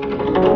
you.